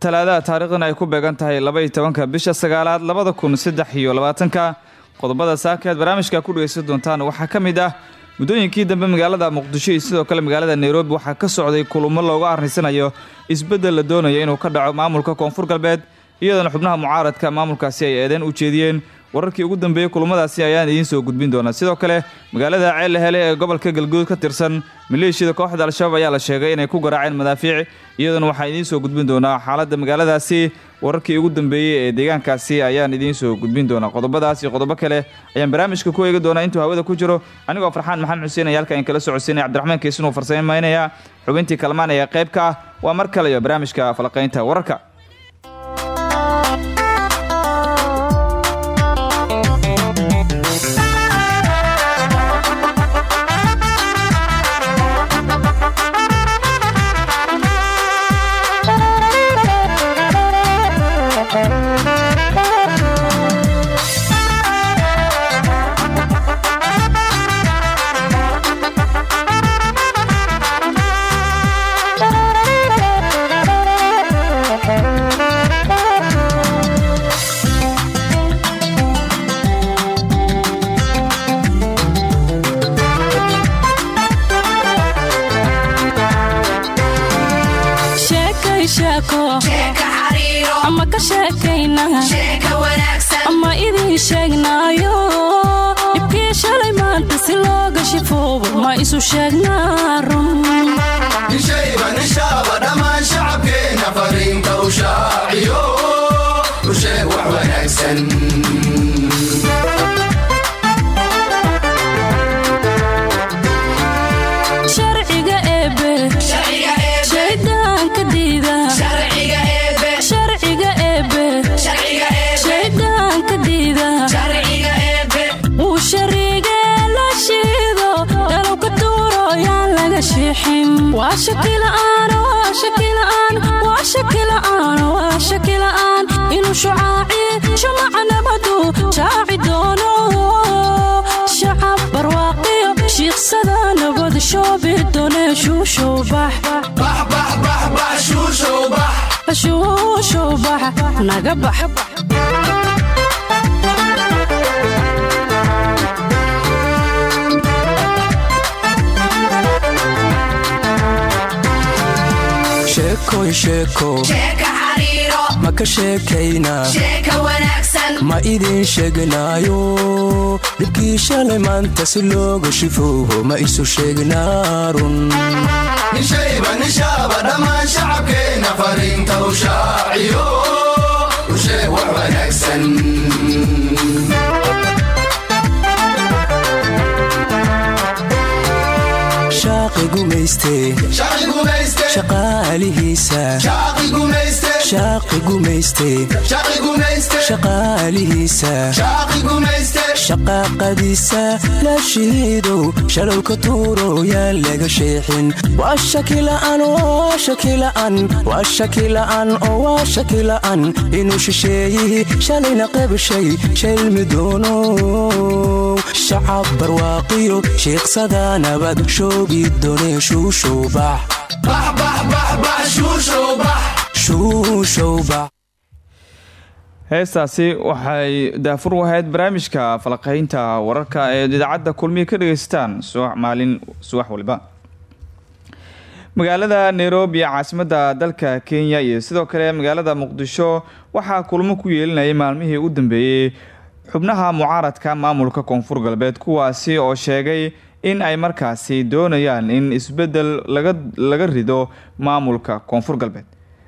talaadaha taariikhdan ay ku beegan tahay labaiyo tobanka bisha sagaalaad labada kun saddex iyo labaatanka. Qodobada saaka aad barnaamijka ku dhegaysan doontaan waxaa ka mid ah muddooyinkii dambe magaalada muqdisho iyo sidoo kale magaalada nairobi. Waxaa ka socday kulamo looga arrisanayo isbeddel la doonayo inuu ka dhaco maamulka koonfur galbeed iyadoona xubnaha mucaaradka maamulkaasi ay eedeen u jeediyeen wararkii ugu dambeeyey kulamadaasi ayaan idiin soo gudbin doonaa. Sidoo kale magaalada ceelle hele ee gobolka galguud ka tirsan maleeshiyada kooxda al-shabaab ayaa la sheegay inay ku garaaceen madaafiic. Iyadoona waxaan idiin soo gudbin doonaa xaaladda magaaladaasi. Wararkii ugu dambeeyey ee deegaankaasi ayaan idiin soo gudbin doonaa. Qodobadaas iyo qodobo kale ayaan barnaamijka ku eegi doonaa intuu hawada ku jiro. Anigoo farxaan maxamed xuseen ayaa halka in kala socodsiinaya cabdiraxmaan keysinuu farsamaynayaa xubintii kalmaan ee qaybka ah. Waa mar kale barnaamijka falaqaynta wararka isu sheegnaa inuu shucaaci shumaca nabadu shaaci doono shacab barwaaqiyo shiiqsada nabad shoobi doone shuushowbax naga bax sheekoy sheeko ma ka sheekaynaa ma idiin sheegnaayo dhibkii shalay maanta si looga shifoobo ma isu sheegnaa run nishayba nishaaba dhammaan shacabkeenna fariinta u shaaciyo u sheeg wax wanaagsan shaqaaqadiisa la shiidow shalow ka tuuro yaan laga sheexin waa shakila'an waa shakila'an waa shakila'an oo waa shakila'an inuu shisheeyihii shalayna qabshay shalmi doono shacab barwaaqiyo shiiqsada nabad shoogi doone shuushowbax shuushowbax heestaasi waxay daafur u ahayd barnaamijka falaqaynta wararka ee idaacadda kulmiya ka dhagaysataan maalin subax waliba magaalada nairobi caasimadda dalka kenya iyo sidoo kale magaalada muqdisho waxaa kulmo ku yeelinayay maalmihii u dambeeyey xubnaha mucaaradka maamulka koonfur galbeed kuwaasi oo sheegay in ay markaasi doonayaan in isbeddel laga rido maamulka koonfur galbeed.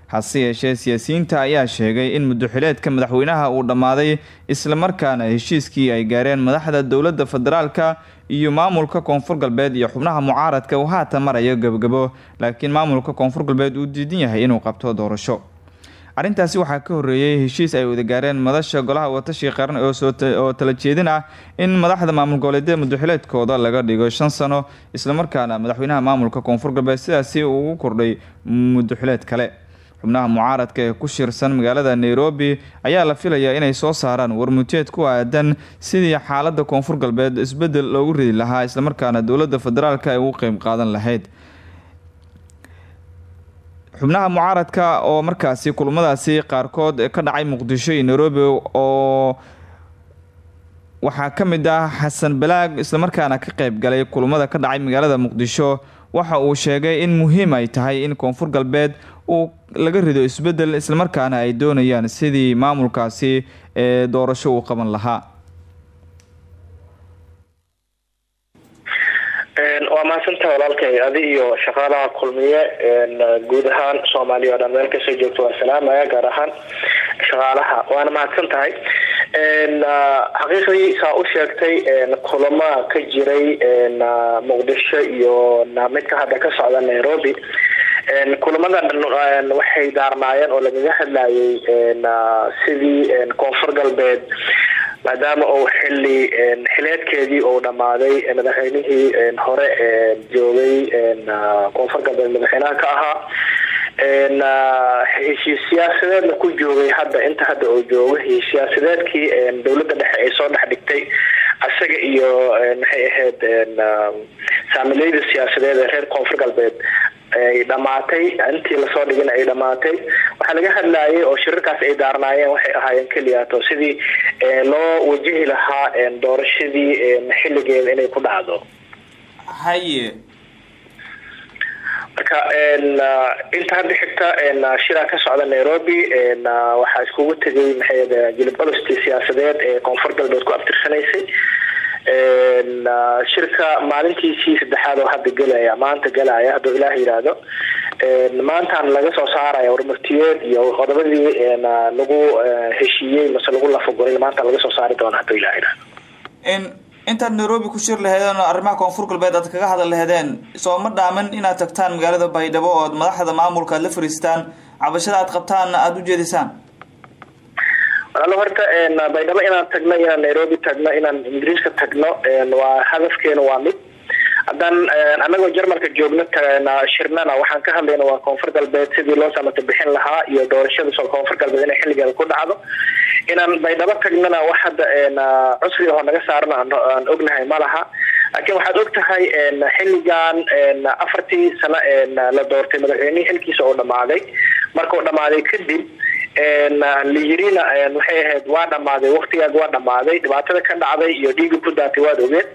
Hase yeeshee siyaasiyiinta ayaa sheegay in muddoxileedka madaxweynaha uu dhammaaday islamarkaana heshiiskii ay gaareen madaxda dowladda federaalka iyo maamulka koonfur galbeed iyo xubnaha mucaaradka. Uu haatan marayo gabagabo laakiin maamulka koonfur galbeed uu diidan yahay inuu qabto doorasho arrintaasi waxaa ka horreeyey heshiis ay wada gaareen madasha golaha watashi qaran oo tala jeedin ah in madaxda maamul goboleedyada mudaxileedkooda laga dhigo shan sano islamarkaana madaxweynaha maamulka koonfur galbeed sidaasi ugu kordhay mudaxileed kale. Xubnaha mucaaradka ee ku shirsan magaalada nairobi ayaa la filayaa inay soo saaraan warmuteed ku aadan sidii xaalada koonfur galbeed isbeddel loogu ridi lahaa islamarkaana dowladda federaalk ay ugu qeyb qaadan lahayd xubnaha mucaaradka oo markaasi kulmadaasi qaarkood ka dhacay muqdisho iyo nairobi oo waxaa ka mid ah xasan balaag islamarkaana ka qeyb galay kulmada ka dhacay magaalada muqdisho. Waxa uu sheegay in muhiim ay tahay in koonfur galbeed uu laga rido isbeddel islamarkaana ay doonayaan sidii maamulkaasi ee doorasho uu qaban lahaa waa mahadsantaha walaalkay adi iyo shaqaalaha kulmiye guud ahaan soomaaliya o dhan. Meel ka soo joogto waa salaamaya gaar ahaan shaqaalaha. Waana mahadsan tahay. Xaqiiqdii saa u sheegtay kulama ka jiray muqdisho iyo midka hadda ka socda nairobi. Kulamada dhan waxay daarnaayeen oo lagaga hadlayay sidii koonfur galbeed maadaama uu xili xileedkeedii uu dhammaaday madaxweynihii hore joogay koonfur galbeed madaxweynaha ka ahaa. Heshiis siyaasadeedna ku joogay hadda inta hadda uu joogo heshiis siyaasadeedkii dowladda dhexe ay soo dhex dhigtay isaga iyo maxay ahayd saamileyda siyaasadeed ee reer koonfur galbeed ay dhamaatay intii la soo dhigin ay dhamaatay. Waxaa laga hadlayay oo shirarkaas ay daarnaayeen waxay ahaayeen keliyato sidii loo wajihi lahaa doorashadii xiligeeda inay ku dhacdo. Haye. Marka inta hadda xigta shiraa ka socda nairobi waxaa iskugu tegay maxay jilib olosti siyaasadeed ee koonfur galbeed ku abtirsanaysay shirka maalintiisii saddexaad oo hadda gelaya maanta gelaya hadduu ilaah yidhaahdo maantaan laga soo saaraya warmartiyeed iyo qodobadii lagu heshiiyey mase lagu lafaguray maanta laga soo saari doona hadduu ilah yidhahdo intaad nairobi ku shir laheedeen arrimaha koonfur galbeed aad kaga hadal laheedeen soo ma dhaamin inaad tagtaan magaalada baydhabo ood madaxda maamulka aad la fariistaan cabashada aad qabtaanna aada u jeedisaan walaalo horta baydhabo inaan tagno inaan nairobi tagno inaan ingiriiska tagno waa hadafkeena waa mid. Haddaan anagoo jarmalka joogno shirnana waxaan ka hadlayna waa koonfur galbeed sidii loo samata bixin lahaa iyo doorashada soo koonfur galbeed inay xilligeeda ku dhacdo. Inaan baydhabo tagnana wax hadda cusriga oo naga saarana aan ognahay ma laha. Laakiin waxaad og tahay xilligan afartii sano la doortay madaxweynihii xilkiisa oo dhamaaday markuu dhamaaday kadib la yirina waxay ahayd waa dhamaaday waktigaag waa dhamaaday dhibaatada ka dhacday iyo dhiiga ku daatay waad ogeed.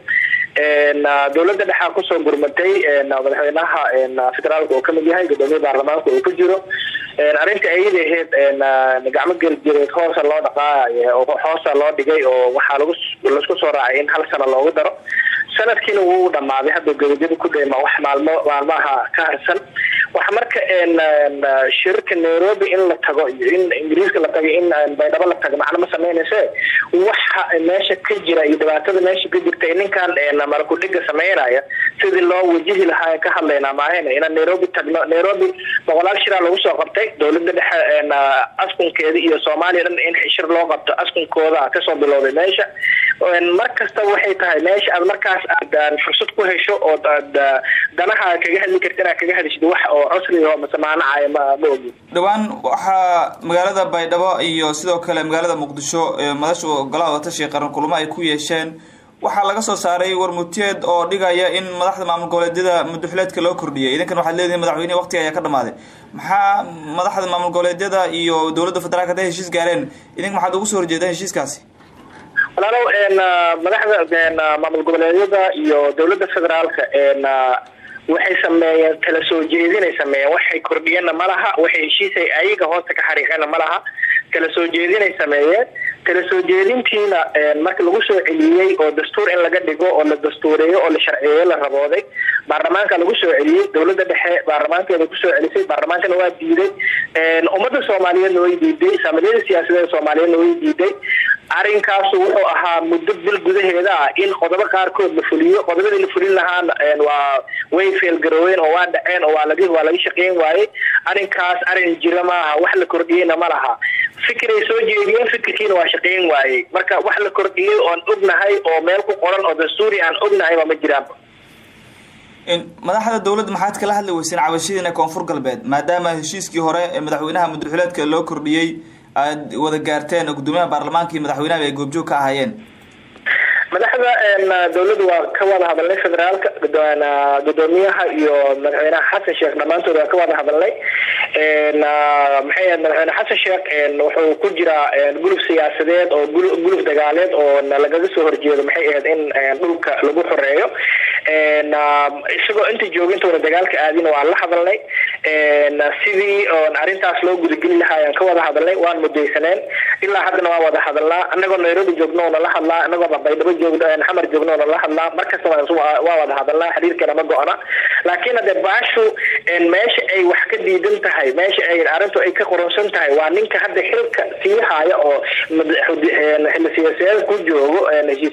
Dowladda dhexaa ku soo gurmatay madaxweynaha federaalka oo ka mid yahay gudoomiye baarlamaanka oo ku jiro. Arrinta ayada ahayd gacmo geljireed hoosa loo dhaqaay hoosa loo dhigay oo waxaa la isku soo raacay in hal sano loogu daro sanadkiina wuu dhamaaday hadda gabagaba ku dhayma wax maalmo maalmaha ka harsan waxa marka shirarka nairobi in la tago iyo in ingiriiska la tago in baydhabo la tago macna ma sameynayse? Waxa meesha ka jira iyo dhibaatada meesha ka jirta ninkan malakudhiga sameynaya sidii loo wajihi lahaa ka hadlaynaa maahayna inaan nairobi tagno. Nairobi boqolaal shiraa lagu soo qabtay dowladda dhexe askunkeeda iyo soomaaliya dhan in shir loo qabto askunkooda ka soo bilowday meesha. Mar kastaba waxay tahay meesha markaas aad fursad ku hesho oo aad danaha kaga hadli karta inaad kaga hadishid wax oo cusriga oo masamaanacaya ma ma ogin dhowaan waxaa magaalada baydhabo iyo sidoo kale magaalada muqdisho madasha golaha watashi qaran kulamo ay ku yeesheen. Waxaa laga soo saaray warmutiyeed oo dhigaya in madaxda maamul goboleedyada muduxileedka loo kordhiyay idinkan waxaad leedihin madaxweynehi waqtiga ayaa ka dhamaaday. Maxaa madaxda maamul goboleedyada iyo dowladda federaalk haday heshiis gaareen? Idinka maxaad ugu soo horjeedaan heshiiskaasi walaalow madaxda maamul goboleedyada iyo dowladda federaalka waxay sameeyeen kala soo jeedinay sameeyeen. Waxay kordhiyeenna ma laha waxay heshiisay ayaga hoosta ka xariiqeenna ma laha. Kala soo jeedinay sameeyeen tala soo jeedintiina marka lagu soo celiyey oo dastuur in laga dhigo oo la dastuureeyo oo la sharciyeeyo la rabooday baarlamaanka lagu soo celiyey dowladda dhexe baarlamaankeeda ku soo celisay baarlamaankana waa diiday ummadda soomaaliyeedna way diiday saamiliyada siyaasadeed soomaaliyeedna way diiday. Arinkaasu wuxuu ahaa muddo bil gudaheeda ah in qodobo qaarkood la fuliyo qodobadii la fulin lahaana waa way feelgarooween oo waa dhaceen oo waa laga waa laga shaqeyn waayey arrinkaas arrin jira maaha wax la kordhiyeyna ma laha. Fikiray soo jeediyeen fikirkiina waa shaqeyn waayey. Marka wax la kordhiyey oon ognahay oo meel ku qoran oo dastuuri aan ognahay ma jiraan. Madaxda dowladda maxaad kala hadli weyseen cabashadiina koonfur galbeed maadaama heshiiskii hore ee madaxweynaha mudulxileedka loo kordhiyey aad wada gaarteen oo guddoomiyaha baarlamaanka iyo madaxweynaha ay goobjoog ka ahaayeen madaxda dowladda waa ka wada hadalnay federaalka gudoomiyaha iyo madaxweynaha xasan sheekh. Dhammaantood waa ka wada hadalnay. Maxay ahayd madaxweyne xasan sheekh wuxuu ku jiraa guluf siyaasadeed oo guluf dagaaleed oo lagaga soo horjeedo. Maxay ahayd in dhulka lagu xoreeyo isagoo inta jooga intuuna dagaalka aadin waan la hadalnay sidii oon arrintaas loo gudageli lahaa ayaan ka wada hadalnay waan mudaysaneen. Ilaa haddana waan wada hadalnaa. Anagoo nairobi joogno oona la hadlaa anagoo baydhabo joogno xamar joogno oona la hadlaa. Markasta waa wada hadalnaa xiriirkeena ma go-ana laakiin hadee baashu meesha ay wax ka diidan tahay meesha ay arrintu ay ka qoronsan tahay waa ninka hadda xilka sii oo xili siyaasadeed ku joogo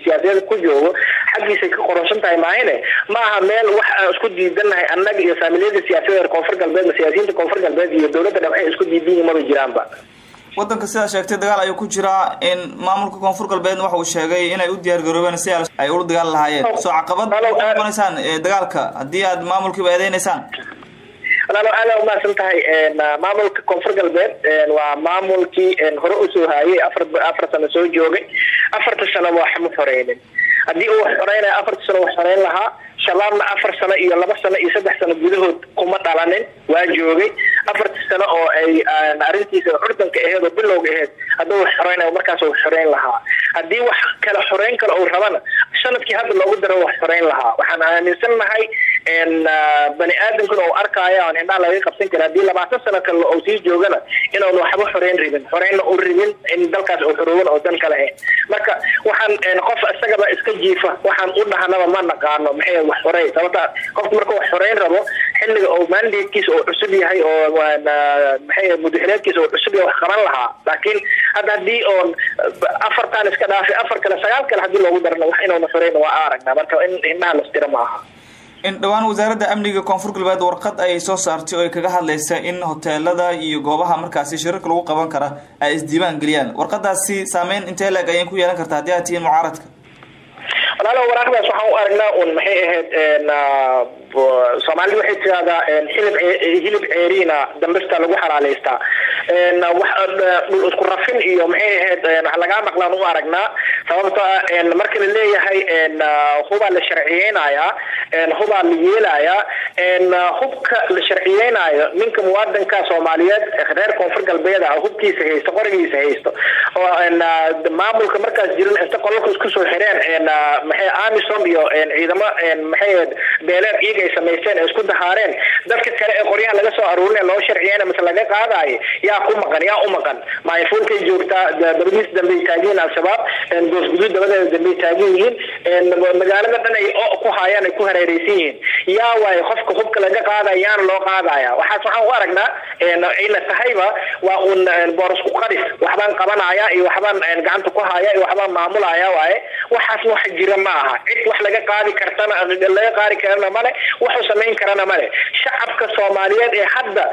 siyaasadeed ku joogo xaggiisay ka qoronsan tahay ma aha meel wax aan isku diidanahay annaga iyo saamiliyada siyaasadeed koonfur galbeed siyaasiyiinta koonfur galbeed iyo dowladda waxay isku diidan yihiin maba jiraanba wadanka sidaa sheegtay dagaal ayuu ku jiraa in maamulka koonfur galbeedna waxa uu sheegay inay u diyaar garoobeen si ay ula dagaal lahaayeen. Soo caqabad noqonaysaan dagaalka haddii aad maamulkiiba eedeynaysaan walaalo aada umahadsan tahay maamulka koonfur galbeed waa maamulkii hore u soo haayay afar afar sano soo joogay. Afarta sanoba wax ma xoreynin haddii uu wax xoreynaya afarta sano wax xoreyn lahaa shabaabna afar sano iyo laba sano iyo saddex sano gudahood kuma dhalanin waa joogay. Afarta sano oo ay arrintiisa curdanka aheed oo bilowga aheyd hadduu wax xoreynaya markaas wax xoreyn lahaa. Haddii wax kala xoreyn kale uu rabana sannadkii hadda loogu daro wax xoreyn lahaa. Waxaan aaminsan nahay bani aadamkuna uu arkaayo aan hindhaha laga qabsan kara haddii labaatan sano kale uu sii joogana inuun waxba xoreyn rabin xoreynna u rabin in dalkaas uu xorooban oo dan kale ahayn marka waxaan qof isagaba iska jiifa waxaan u dhahanaba ma naqaano maxay wax xorey sababta qofka marka wax xoreyn rabo xilliga oo mandatekiisa oo cusub yahay oo maxay mudaxileedkiisa oo cusub yahay wax qaban lahaa. Laakiin hadda haddii oon afartan iska dhaafay afar kale sagaal kale haddii loogu darana wax inuuna xoreyn waa aragnaa marka in hindhaha lastira ma aha in dhowaan wasaaradda amniga koonfur galbeed warqad ayay soo saartay oo ay kaga hadlaysa in hoteelada iyo goobaha markaasi shirarka lagu qaban kara ay isdiiwaan geliyaan. Warqadaasi saameyn intee leeg ayay ku yeelan kartaa? Haddii aad tihiin mucaaradka. Walaalo waraaqdaas waxaan u aragnaa un maxay ahayd soomaalida waxay tiraahdaa hilib hilib ceeriina dambista lagu xalaaleystaa dhul isku rafin iyo maxay ahayd lagaa maqlaan u aragnaa. Sababta marka la leeyahay hubaa la sharciyeynayaa hubaa la yeelayaa hubka la sharciyeynayo ninka muwaadinka soomaaliyeed reer koonfur galbeed ah hubkiisa haysto qorigiisa haysto oo maamulka markaas jirin inta qolalka isku soo xireen maxay amisom iyo ciidamo maxay beeleed iyaga ay samaysteen ee isku dahaareen. Dadka kale ee qoryaha laga soo aruurinaya loo sharciyeyna mise laga qaadayo yaa ku maqan yaa u maqan. Maayafuulkay joogtaa dabadiis dambey taagiin al-shabaab goosguduud dabadeeda dambey taagan yihiin. Magaalada dhan ay ku haayaan ay ku hareereysan yihiin. Yaa waayo qofka hubka laga qaadaya yaana loo qaadaya waxaas waxaan u aragnaa ayna tahayba waa un boorasku qaris waxbaan qabanaya iyo waxbaan gacanta ku haya iyo waxbaan maamulaya waaye. Waxaas wax jira ma aha cid wax laga qaadi kartana laga qaadi karana male waxuu samayn karana male shacabka soomaaliyeed ee hadda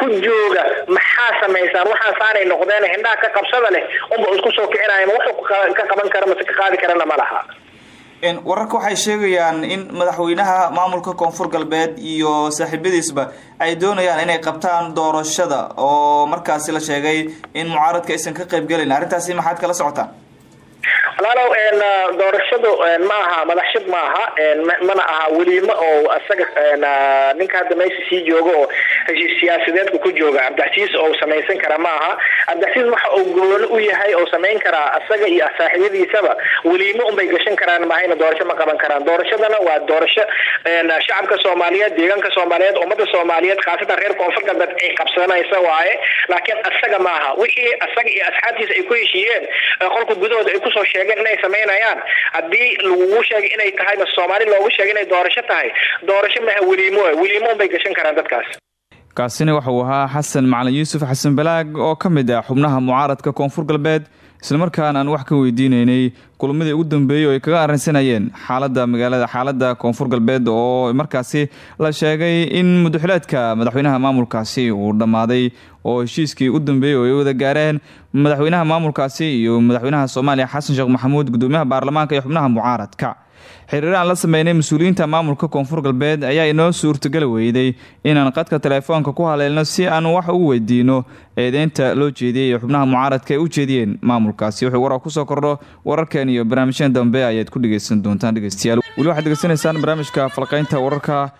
ku jooga maxaa samaysaan? Waxaasaanay noqdeen hindhaha ka qabsada leh unba isku soo kicinaya ma wuxuu ka qaban kara mase ka qaadi karana ma laha wararka waxay sheegayaan in madaxweynaha maamulka koonfur galbeed iyo saaxiibadiisba ay doonayaan inay qabtaan doorashada oo markaasi la sheegay in mucaaradka aysan ka qayb gelin arrintaasi maxaad kala socotaan walaalow doorashadu ma aha madaxshid ma aha mana aha weliimo oo isaga ninka hadda meesha sii joogo oo heshiis siyaasadeedka ku jooga cabdicasiis oo samaysan kara ma aha. Cabdicasiis waxa uu gooni u yahay oo samayn karaa asaga iyo saaxiibadiisaba weliimo gashan karaan mahayna doorasho ma qaban karaan. Doorashadana waa doorasho shacabka soomaaliyeed deegaanka soomaaliyeed ummada soomaaliyeed khaasatan reer koonfur galbeed ay qabsanaysa waaye. Laakiin asaga maaha wixii asaga iyo asxaabtiisa ay ku heshiiyeen qolka gudahooda ay ku soo sheegeen inay samaynayaan haddii lagugu sheegay inay tahayna soomaali loogu sheegay inay doorasho tahay doorasho maha weliimo weliimo unbay gashan karaan dadkaas. Kaasina waxa uu ahaa xasan macalin yuusuf xasan balaag oo ka mid ah xubnaha mucaaradka koonfur galbeed islamarkaana aan wax ka weydiineynay kulamadii ugu dambeeyey oo ay kaga arrinsanayeen xaalada magaalada xaalada koonfur galbeed oo markaasi la sheegay in mudaxileedka madaxweynaha maamulkaasi uu dhammaaday oo heshiiskii u dambeeyey oo ay wada gaareen madaxweynaha maamulkaasi iyo madaxweynaha soomaaliya xasan sheekh maxamuud gudoomiyaha baarlamaanka iyo xubnaha mucaaradka xiriir aan la sameynay mas'uuliyiinta maamulka koonfur galbeed ayaa inoo suurtageli weyday inaan qadka teleefoonka ku haleelno si aan wax ugu weydiino. Eedeynta loo jeediyey ee xubnaha mucaaradka ay u jeediyeen maamulkaasi. Wuxuu warar ku soo kordho wararkan iyo barnaamijyada dambe ayaad ku dhegeysan doontaan dhegeystayaal. Weli waxaad degeysanaysaan barnaamijka falqeynta wararka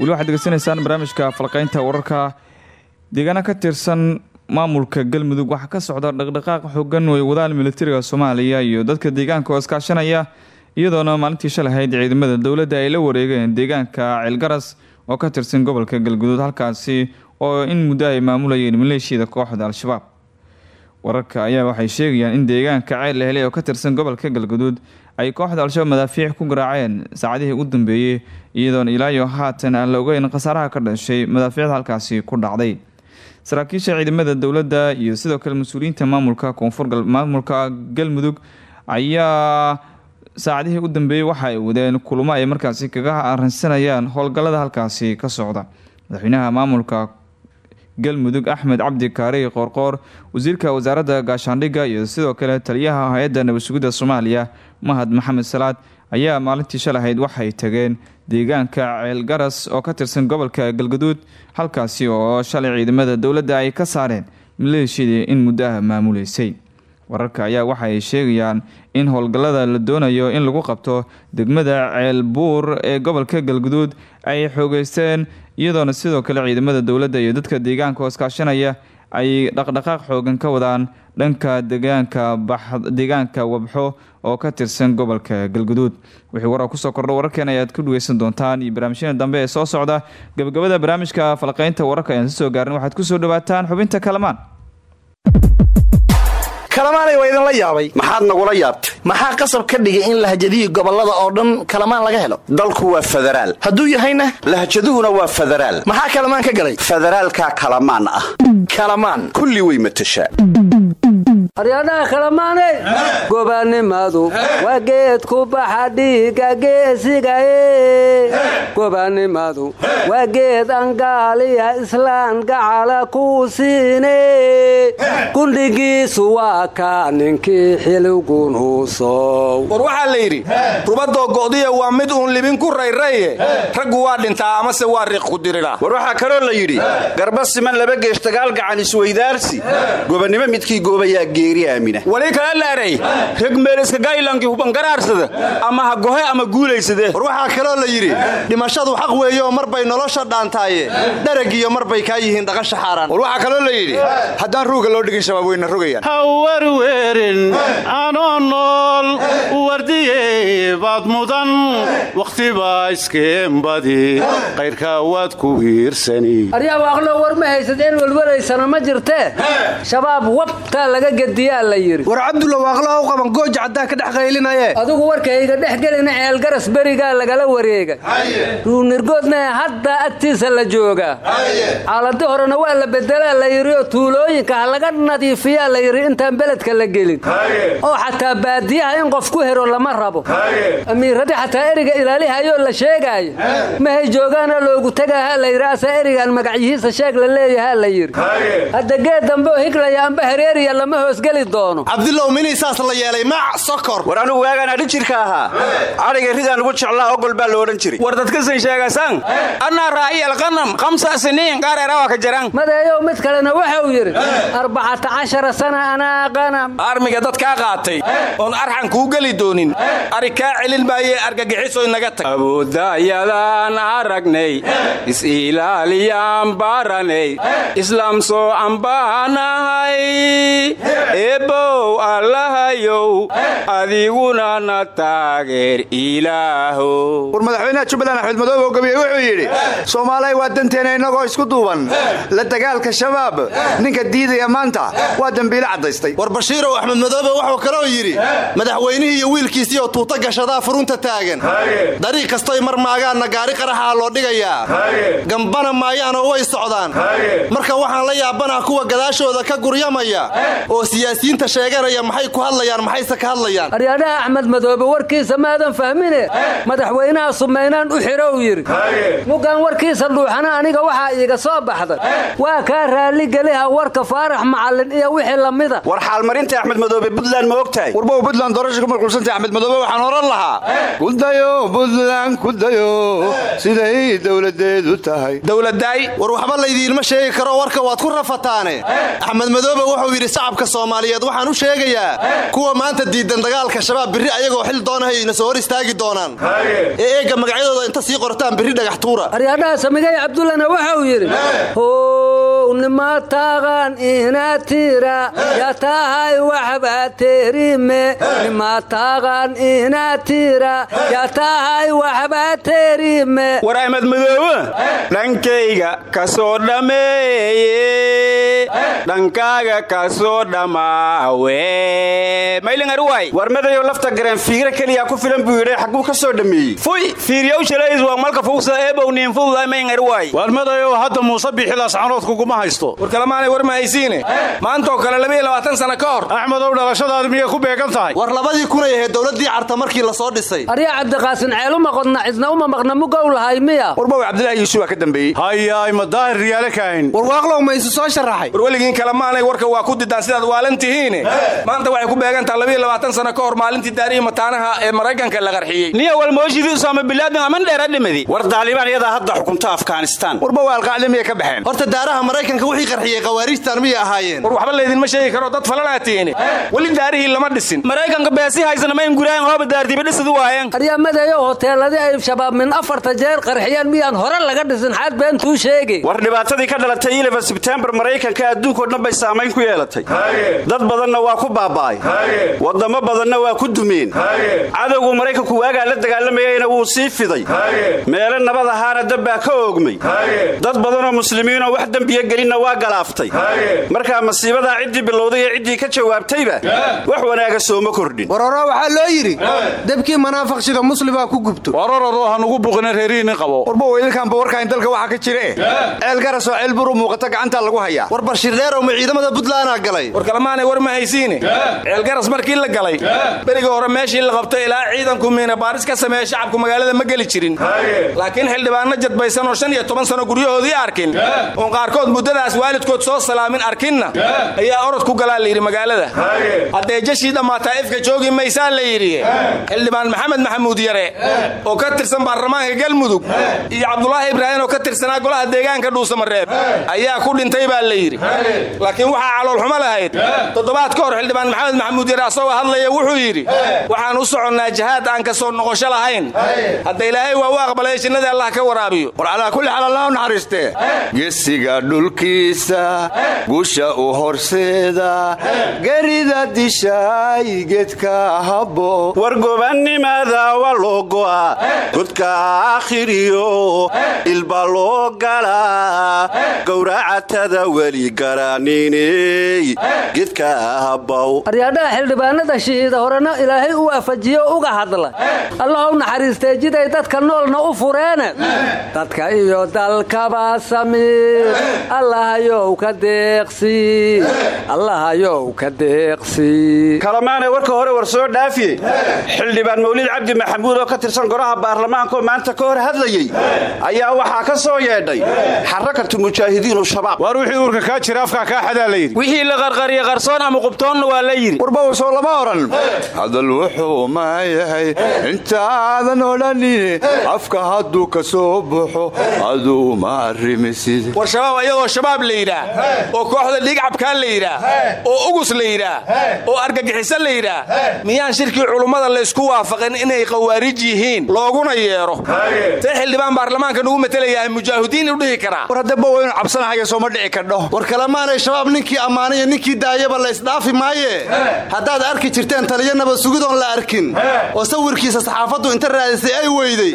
weli waxaad degeysanaysaan barnaamijka falqeynta wararka. Deegaano ka tirsan maamulka galmudug waxaa ka socda dhaqdhaqaaq xoogan way wadaan militariga soomaaliya iyo dadka deegaanka oo iskaashanaya iyadoona maalintii shalahayd ciidamada dowladda ay la wareegeen deegaanka ceelgaras oo ka tirsan gobolka galguduud halkaasi oo in muddo ay maamulayeen maleeshiyada kooxda al-shabaab wararka ayaa waxay sheegayaan in deegaanka ceel la helay oo ka tirsan gobolka galguduud ay kooxda al-shabaab madaafiic ku garaaceen saacadihii u dambeeyey iyadoona ilaayo haatan aan la ogeyn khasaaraha ka dhashay madaafiicda halkaasi ku dhacday. Saraakiisha ciidamada dowladda iyo sidoo kale mas'uuliyiinta maamulka koonfur maamulka galmudug ayaa saacadihii u dambeeyey waxa ay wadeen kulamo ay markaasi kaga arinsanayaan howlgallada halkaasi ka socda. Madaxweynaha maamulka galmudug axmed cabdi kaari qoorqoor wasiirka wasaaradda gaashaandhigga iyo sidoo kale taliyaha hay'adda nabadsugidda soomaaliya mahad maxamed salaad ayaa maalintii shalahayd waxay tageen deegaanka ceelgaras oo ka tirsan gobolka galgaduud halkaasi oo shalay ciidamada dowladda ay ka saareen maleeshiyadii in muddaha maamuleysay. Wararka ayaa waxa ay sheegayaan in howlgallada la doonayo in lagu qabto degmada ceel buur ee gobolka galguduud ay xoogeysteen iyadoona sidoo kale ciidamada dowladda iyo dadka deegaanka oo iskaashanaya ay dhaqdhaqaaq xoogan ka wadaan dhanka deegaanka deegaanka wabxo oo ka tirsan gobolka galguduud. Wixii warar ku soo kordho wararkeen ayaad ku dhegeysan doontaan iyo barnaamijyada dambe ee soo socda. Gabagabada barnaamijka falqeynta wararka ayaan soo gaarin waxaad ku soo dhawaataan xubinta kalamaan kalamaanay waa idinla yaabay. Maxaad nagula yaabtay? Maxaa qasab ka dhigay in lahjadihii gobollada oo dhan kalamaan laga helo? Dalku waa federaal. Hadduu yahayna? Lahjaduhuna waa federaal. Maxaa kalamaan ka galay? Federaalkaa kalamaan ah. Kalamaan. Kulli way matashaa aryadhaha kalamaaney gobaannimadu waa geed ku baxa dhiiga geesigaye gobaannimadu waa geed angaaliya islaan gacala kuu siine gundhigiisu waa kaa ninkii xiligunuusow war waxaa la yidhi rubadoo go'diya waa mid uun libin ku rayraye raggu waa dhintaa amase waa riiq ku dirira war waxaa kaloo la yidhi garba siman laba geesh dagaal gacan isweydaarsi. Gobannimo midkii goobayaa geeri aamina wali kala laaray? Reg meeliskagaylankii hubangaraarsada ama ha gohe ama guulaysade. War waxaa kaloo la yidhi dhimashadu xaq weeyeoo mar bay nolosha dhaantaaye. Dharagiyo mar bay kaa yihiin dhaqasha xaaraan. War waxaa kaloo la yidhi haddaan ruuga loo dhigin shabaab weyna rogayaan ha werwerin anoo nool wardiye baad mudan wakhtibaa iskeenbadi qayrkaa waad ku hiirsani. Aryaa waaqlo war ma haysad in welwelaysana ma jirtee shabaab wabtaa laga gediyaa la yidhi. War cabdulla waaqlo u qaban gooja caddaa ka dhex qaylinaye. Adigu warkayga dhex gelina ceelgaras berigaa lagala wareegay ruunirgoodna haddaa agtiisa la joogaa caaladi horena waa la bedelaa la yidhi oo tuulooyinka ha laga nadiifiyaa la yidhi intaan beledka la gelin. Oo xataa baadiyaha in qof ku hero lama rabo amiiradi xataa eriga ilaalihayoo la sheegaayo mahay joogaana loogu tegaaha la yidhi asa erigaan magacyihiisa sheeg la leeyaha la yidhi. Hadda geed dambe oo higlaya amba hereeriya lama hoos hoosgeli doono. Cabdilow minii saas la yeelay mac sokor. War anugu waagaan jirka ahaa. Adhiga ridaan ugu jeclaa ogol baa la odhan jiray. War dadkasan sheegasan annaa raa'iy alqanam khamsa siniin qaarerawa ka jaran madeeyow mid kalena waxa uu yidhi arbacata cashara sana anaa qanam. Armiga dad kaa qaatay oon arxan kuu geli doonin kaa celin argagixiso inaga tag. Awoodayadaan aragnay is-ilaaliyaan baranay islaam soo ambaanahay eebbow allahayow adiguna na taageer ilaahow. War madaxweynaha jubbaland axmed madoobe oo gabiye wuxuu yidhi soomaaliya waa danteena innagoo isku duuban. La dagaalka shabaab ninka diidaya maanta waa dembiile caddaystay. War bashiirow axmed madoobe wuxuu kaloo yidhi madaxweynihii iyo wiilkiisii oo tuuta gashadaa furunta taagan dariiq kastoy mar maagaanna gaari qaraxaa loo dhigayaa gambana maayaanoo way socdaan. Marka waxaan la yaabanaha kuwa gadaashooda ka guryamaya oo siyaasiyiinta sheeganaya maxay ku hadlayaan maxayse ka hadlayaan? Aryaadhaha axmed madoobe warkiisa maadan fahmine madaxweynaha sumaynaan u xidho uu yidhi mugaan warkiisa dhuuxana aniga waxaa iiga soo baxday. Waa kaa raalligeliha warka faarax macallin iyo wixii lamida war xaalmarinta axmed madoobe buntland ma og tahay warbow buntland doorasha ku mashquulsantay axmed madoobe waxaan oran lahaa kudayo buntland kudayo siday dowladeedu tahay dowladaay war waxba laydiinma sheegi karo warka waad ku rafataane axmed madoobe wuxuu yidhi shacabka soomaaliyeed waxaan u sheegayaa kuwa maanta diidan dagaalka shabaab birri ayagoo xil doonahayna soo hor istaagi doonaan ee eegga magacyadooda inta sii qortaan birri dhagax tuura aryaadhaha samigay cabdullana waxa uu yidhi how nima taqan inatira ya tahay waxba terime nima taqan inatira ya tahay waxba terime. War axmed madoobe dhankayga ka soo dhammeeye dhankaaga ka soo dhammaawe maylingaruwaay war madayow lafta gareen fiiro keliya ku filan buu yidhi xagguu ka soo dhammeeyey fuy fiiryow shalays waa malka fugsa eebow niinfududay mayngaruwaay waar madayow hadda muuse bixilaas canoodkuguma haysto. War kalemaanay war ma haysiine. Maantaoo kale sana ka hor. Axmedow dhalashadaadi miyay ku beegan tahay. War labadii kunay ahayd dowladdii carta markii la soo dhisay arya cabdiqaasin ceeluma qodna cidna uma maqna mugow lahay miya? Warbow cabdilaahi yuusuf waa ka dambeeyey. Hayaay ma daahir riyaale kaahin war waaqlow ma isu soo sharaxay war weligiin kalemaanay warka waa ku didaan sidaad waalan tihiine. Maanta waxay ku beegantaha labiiyo labaatan sana ka hor maalintii daarihi mataanaha ee maraykanka la qarxiyey. Niya walmooshidii usaama bilaadin aman dheera dhimadi. War daalibaan iyadaa hadda xukunta afghanistaan warbow alqacli miyay ka baxeen. Horta daaraha maraykanka wixii qarxiyey khawaarijtan miyay ahaayeen. War waxba laydinma sheegi karo dad falanaa tihiine. Weli daarihii lama dhisin. Maraykanka beesi haysana mayn guraayan hooba waayeen aryamadeeyo hoteeladii ay shabaab min afarta jeer qarxiyeen miyaan hore laga dhisin xaad beentuu sheegi. War dhibaatadii ka dhalatay ilfa sebtembar maraykanka adduunkao dhan bay saamayn ku yeelatay. Dad badanna waa ku baaba'ay. Wadamo badanna waa ku dumeen cadowgu maraykanku waagaa la dagaalamayeyna wuu sii fiday. Meelo nabad ahaana dabbaa ka oogmay. Dad badanoo muslimiinoo wax dembiya gelinna waa galaaftay markaa masiibadaa ciddii bilowday ee ciddii ka jawaabtayba wax wanaaga sooma kordhin debkii manaafaqshida muslimaa ku gubto. Warororoo hanugu buqina reerihiinnin qabo. Warbow idinkaanba warkaan dalka waxaa ka jire. Ceel garas oo ceel buru muuqata gacantaa lagu hayaa war bashiir dheerow ma ciidamada buntlandaa galay. War kalemaanay war ma haysiine ceelgaras markii la galay. Berigii hore meeshii la qabtay ilaa ciidanku miina baaris ka sameeya shacabku magaalada ma geli jirin. Laakiin xildhibaanno jadbaysan oo shan iyo toban sano guryahoodii arkin. Oon qaarkood muddadaas waalidkood soo salaamin arkinna. Ayaa orod ku galaa layidhi magaalada. Haddee jashii dhammaataa ifka joogi maysaa la yidhi xildhibaan maxamed maxamuud yare oo ka tirsan baarlamaanka galmudug iyo cabdulaahi ibraahim oo ka tirsanaa golaha deegaanka dhuusamareeb ayaa ku dhintay baa la yidhi. Laakiin waxaa caloolxumo lahayd. Toddobaad ka hor xildhibaan maxamed maxamuud yare asagoo hadlaya wuxuu yidhi waxaan u soconnaa jihaad aan ka soo noqosho lahayn. Hadda ilaahay waa u aqbalay jinnadii allah ka waraabiyo. War calaa kulli xaal allah u naxariistee gesiga dhulkiisa gusha u horseeda gerida dishaay geedka habbo waa loo go'a godka aakhiriyo ilba loo galaa gowracatada weli garaniney gedka habbow aryaadhaha xildhibaanada shihiida horena ilaahay u waafajiyo uga hadla allah u naxariistee jiday dadka noolna u fureene dadka iyo dalkaba samiir allahayow ka deeqsi allahayow ka deeqsi kalamaanay warka hore war soo dhaafiye xildhibaan mawlid cabdi maxamuud oo ka tirsan goraha baarlamaankaoo maanta ka hor hadlayey ayaa waxaa ka soo yeedhay xarakatu mujaahidiinu shabaab waar wixii uurka kaa jira afkaa kaa xadaa la yidhi. Wixii la qarqariye qarsoon ama qubtoonna waa la yidhi. Warbawsoo lama odhan hadal wuxuu ma yahay intaadan odhanin afka hadduu ka soo baxo aduu ma arrimisid war shabaab ayagoo shabaab la yidhaah oo kooxda dhiigcabkaa la yidhaah oo ugus la yidhaah oo argagixiso la yidhaah miyaan shirkii culummada laysku waafaqin inay khawaarij yihiin looguna yeedho see xildhibaan baarlamaanka nugu matelayaa mujaahidiin u dhihi karaa. War haddaba waynu cabsanahaya sooma dhici kadho war kalemaanay shabaab ninkii ammaanaya ninkii daayaba la ysdhaafi maaye. Haddaad arki jirteen taliyo nabad sugidoon la arkin. Oo sawirkiisa saxaafaddu inta raadisay ay weyday.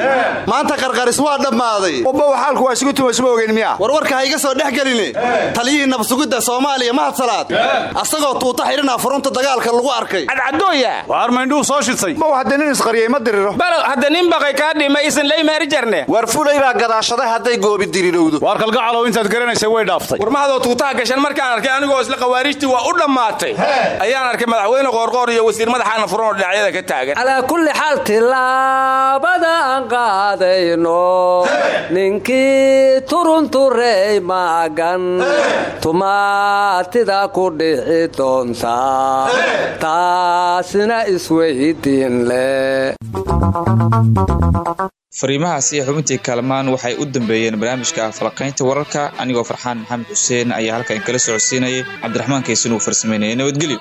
Maanta qarqaris waa dhammaaday. Ubba xaalku waa isugu tumasma ogeyn miya. Warwarka ha iga soo dhex geline. Taliyihii nabsugidda soomaaliya mahad salaad asagoo tuuta xidhina furunta dagaalka lagu arkay. Cadcadooya waar maindhuu soo shitay maw hadda nin isqariyey ma diriro. Hadda nin baqay kaa dhima isan leymaari jarne war fulay baa gadaashaday hadday goobi dirirowdo. Waar kalgacalow intaad garanaysay way dhaaftay. War mahadoo tuutaha gashan markaan arkay anigoo isla khawaarijtii waa u dhammaatay. Ayaan arkay madaxweyne qoorqoor iyo wasiir madaxaana furan oo dhinacyada ka taagan. Calaa kulli xaal tilaabada aan qaadayno ninkii turunturey maagan. Tumaatida ku dhici doonta taasina isweydiin fariimahaasi xubintii kaalmaan waxay u dambeeyeen barnaamijka falaqaynta wararka anigoo farxaan maxamed xuseen ayaa halkan kala socodsiinayay. Cabdiraxmaan kaysin uu farsamaynaya nabadgelyo.